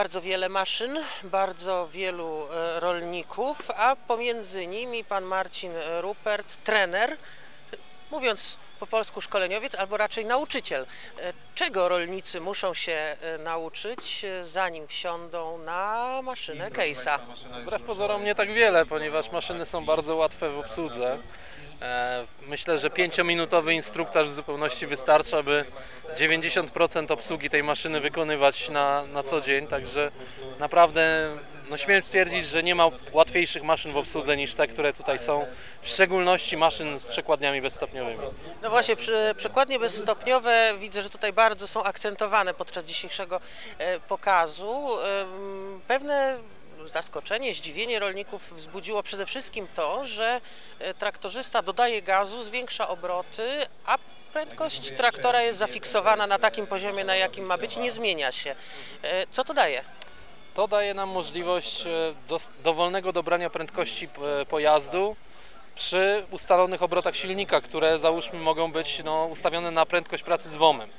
bardzo wiele maszyn, bardzo wielu e, rolników, a pomiędzy nimi pan Marcin Rupert, trener, mówiąc po polsku szkoleniowiec albo raczej nauczyciel. E, Czego rolnicy muszą się e, nauczyć, zanim wsiądą na maszynę Case'a? Wbrew pozorom nie tak wiele, ponieważ maszyny są bardzo łatwe w obsłudze. E, Myślę, że 5-minutowy instruktaż w zupełności wystarcza, by 90% obsługi tej maszyny wykonywać na, na co dzień, także naprawdę no śmiem stwierdzić, że nie ma łatwiejszych maszyn w obsłudze niż te, które tutaj są, w szczególności maszyn z przekładniami bezstopniowymi. No właśnie, przekładnie bezstopniowe widzę, że tutaj bardzo są akcentowane podczas dzisiejszego e, pokazu. Em, Pewne zaskoczenie, zdziwienie rolników wzbudziło przede wszystkim to, że e, traktorzysta dodaje gazu, zwiększa obroty, a prędkość traktora jest zafiksowana na takim poziomie, na jakim ma być, nie zmienia się. E, Co to daje? To daje nam możliwość e, dos- dowolnego dobrania prędkości pojazdu przy ustalonych obrotach silnika, które załóżmy mogą być no, ustawione na prędkość pracy z WOM-em.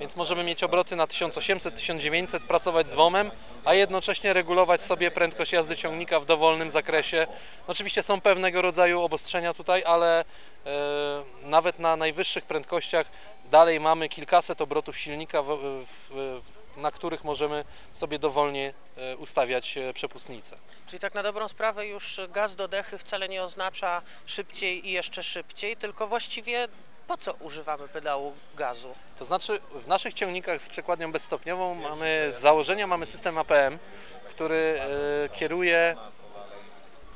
Więc możemy mieć obroty na 1800-1900, pracować z WOM-em, a jednocześnie regulować sobie prędkość jazdy ciągnika w dowolnym zakresie. Oczywiście są pewnego rodzaju obostrzenia tutaj, ale e, nawet na najwyższych prędkościach dalej mamy kilkaset obrotów silnika, w, w, w, na których możemy sobie dowolnie e, ustawiać e, przepustnicę. Czyli tak na dobrą sprawę już gaz do dechy wcale nie oznacza szybciej i jeszcze szybciej, tylko właściwie po co używamy pedału gazu? To znaczy w naszych ciągnikach z przekładnią bezstopniową mamy z założenia mamy system APM, który e, kieruje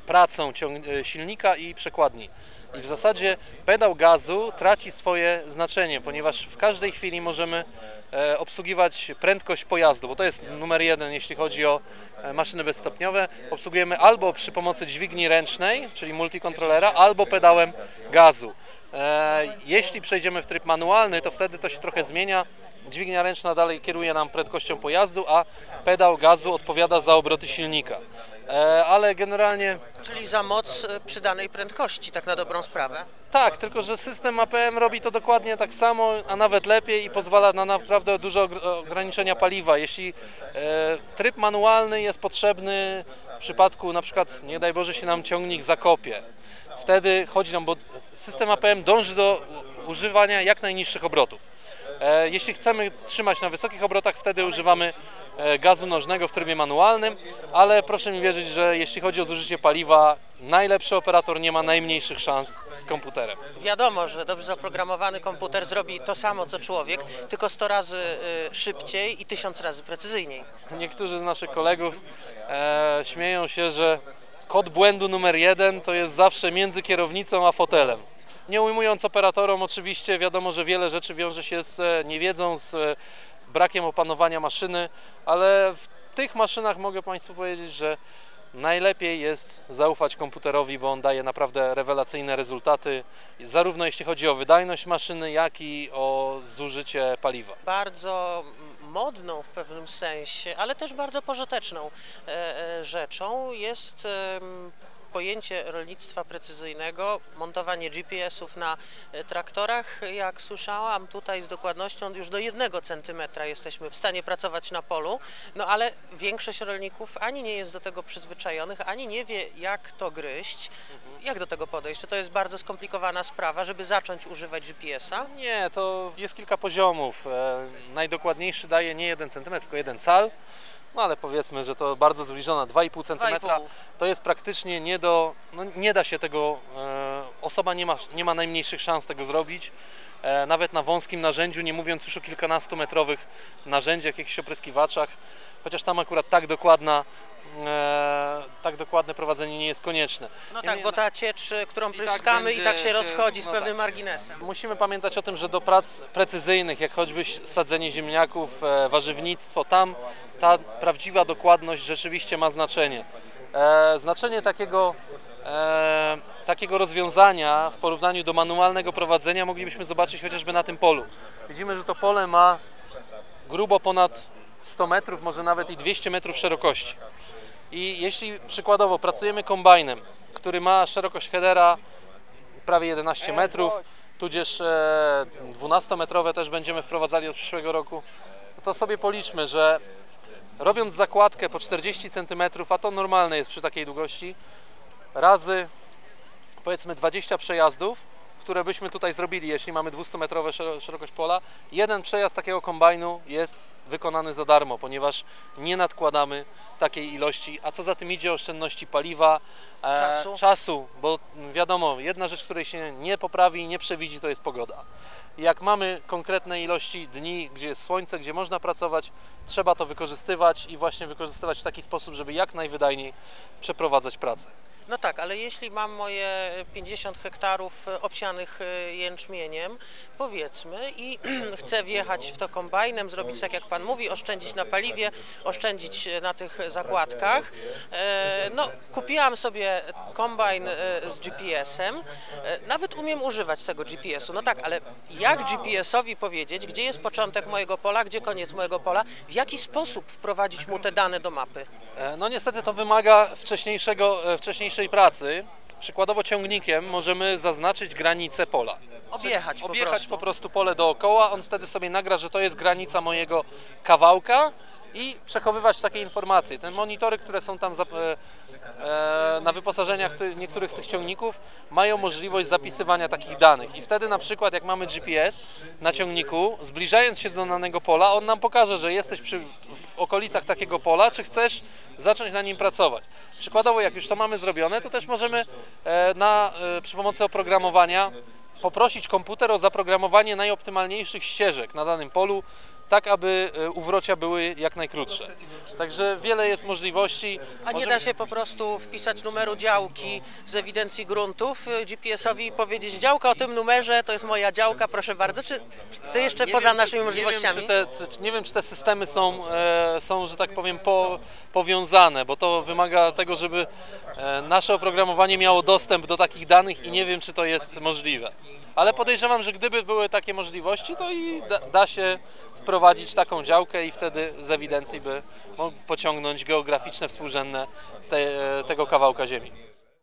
pracą e, silnika i przekładni. I w zasadzie pedał gazu traci swoje znaczenie, ponieważ w każdej chwili możemy e, obsługiwać prędkość pojazdu, bo to jest numer jeden, jeśli chodzi o e, maszyny bezstopniowe. Obsługujemy albo przy pomocy dźwigni ręcznej, czyli multikontrolera, albo pedałem gazu. Jeśli przejdziemy w tryb manualny, to wtedy to się trochę zmienia. Dźwignia ręczna dalej kieruje nam prędkością pojazdu, a pedał gazu odpowiada za obroty silnika. E, Ale generalnie Czyli za moc e, przydanej prędkości, tak na dobrą sprawę. tak, tylko że system APM robi to dokładnie tak samo, a nawet lepiej i pozwala na naprawdę duże ogr- ograniczenia paliwa. Jeśli e, tryb manualny jest potrzebny w przypadku na przykład, nie daj Boże, się nam ciągnik zakopie, wtedy chodzi nam, bo system APM dąży do używania jak najniższych obrotów. Jeśli chcemy trzymać na wysokich obrotach, wtedy używamy gazu nożnego w trybie manualnym, ale proszę mi wierzyć, że jeśli chodzi o zużycie paliwa, najlepszy operator nie ma najmniejszych szans z komputerem. Wiadomo, że dobrze zaprogramowany komputer zrobi to samo co człowiek, tylko 100 razy y, szybciej i 1000 razy precyzyjniej. Niektórzy z naszych kolegów e, śmieją się, że kod błędu numer jeden to jest zawsze między kierownicą a fotelem. Nie ujmując operatorom, oczywiście wiadomo, że wiele rzeczy wiąże się z e, niewiedzą, z e, brakiem opanowania maszyny, ale w tych maszynach mogę Państwu powiedzieć, że najlepiej jest zaufać komputerowi, bo on daje naprawdę rewelacyjne rezultaty, zarówno jeśli chodzi o wydajność maszyny, jak i o zużycie paliwa. Bardzo modną w pewnym sensie, ale też bardzo pożyteczną e, e, rzeczą jest pojęcie rolnictwa precyzyjnego, montowanie GPS-ów na e, traktorach. Jak słyszałam, tutaj z dokładnością już do jednego centymetra jesteśmy w stanie pracować na polu, no ale większość rolników ani nie jest do tego przyzwyczajonych, ani nie wie jak to gryźć. Jak do tego podejść? Czy to jest bardzo skomplikowana sprawa, żeby zacząć używać GPS-a? Nie, to jest kilka poziomów. E, najdokładniejszy daje nie 1 cm, tylko 1 cal. No ale powiedzmy, że to bardzo zbliżona 2,5 cm. 2,5. To jest praktycznie nie do. No nie da się tego. E, osoba nie ma, nie ma najmniejszych szans tego zrobić. E, nawet na wąskim narzędziu, nie mówiąc już o kilkunastu metrowych narzędziach, jakichś opryskiwaczach, chociaż tam akurat tak dokładna. E, tak dokładne prowadzenie nie jest konieczne. No tak, bo ta ciecz, y, którą tak pryskamy i będzie tak się się- rozchodzi z no pewnym tak. marginesem. Musimy pamiętać o tym, że do prac precyzyjnych, jak choćby sadzenie ziemniaków, e, warzywnictwo, tam ta prawdziwa dokładność rzeczywiście ma znaczenie. E, znaczenie takiego, e, takiego rozwiązania w porównaniu do manualnego prowadzenia moglibyśmy zobaczyć chociażby na tym polu. Widzimy, że to pole ma grubo ponad 100 metrów, może nawet i 200 metrów szerokości. I jeśli przykładowo pracujemy kombajnem, który ma szerokość headera prawie 11 metrów, tudzież e, 12-metrowe też będziemy wprowadzali od przyszłego roku, to sobie policzmy, że robiąc zakładkę po 40 cm, a to normalne jest przy takiej długości, razy powiedzmy 20 przejazdów, które byśmy tutaj zrobili, jeśli mamy 200-metrowe szero- szerokość pola, jeden przejazd takiego kombajnu jest wykonany za darmo, ponieważ nie nadkładamy takiej ilości, a co za tym idzie oszczędności paliwa, e, Czasu. czasu, bo wiadomo, jedna rzecz, której się nie poprawi i nie przewidzi, to jest pogoda. Jak mamy konkretne ilości dni, gdzie jest słońce, gdzie można pracować, trzeba to wykorzystywać i właśnie wykorzystywać w taki sposób, żeby jak najwydajniej przeprowadzać pracę. No tak, ale jeśli mam moje 50 hektarów e, obsianych e, jęczmieniem, powiedzmy, i chcę wjechać w to kombajnem, zrobić tak jak Pan mówi, oszczędzić na paliwie, oszczędzić na tych zakładkach. E, No, kupiłam sobie kombajn e, z GPS-em, E, nawet umiem używać tego GPS-u. No tak, ale jak GPS-owi powiedzieć, gdzie jest początek mojego pola, gdzie koniec mojego pola, w jaki sposób wprowadzić mu te dane do mapy? No niestety to wymaga wcześniejszego, wcześniejszej pracy. Przykładowo ciągnikiem możemy zaznaczyć granicę pola. Objechać po Objechać prostu. po prostu pole dookoła, on wtedy sobie nagra, że to jest granica mojego kawałka i przechowywać takie informacje. Te monitory, które są tam e, e, na wyposażeniach niektórych z tych ciągników mają możliwość zapisywania takich danych i wtedy na przykład jak mamy GPS na ciągniku, zbliżając się do danego pola, on nam pokaże, że jesteś przy, w okolicach takiego pola, czy chcesz zacząć na nim pracować. Przykładowo jak już to mamy zrobione, to też możemy e, na, przy pomocy oprogramowania poprosić komputer o zaprogramowanie najoptymalniejszych ścieżek na danym polu, tak aby e, uwrocia były jak najkrótsze. Także wiele jest możliwości. A nie da się po prostu wpisać numeru działki z ewidencji gruntów y, GPS-owi i powiedzieć działka o tym numerze, to jest moja działka, proszę bardzo. Czy, czy to jeszcze Nie poza wiem, naszymi możliwościami? Nie wiem, czy te, nie wiem, czy te systemy są, e, są że tak powiem, po, powiązane, bo to wymaga tego, żeby e, nasze oprogramowanie miało dostęp do takich danych i nie wiem, czy to jest możliwe. Ale podejrzewam, że gdyby były takie możliwości, to i da, da się wprowadzić taką działkę i wtedy z ewidencji by mógł pociągnąć geograficzne współrzędne te, e, tego kawałka ziemi.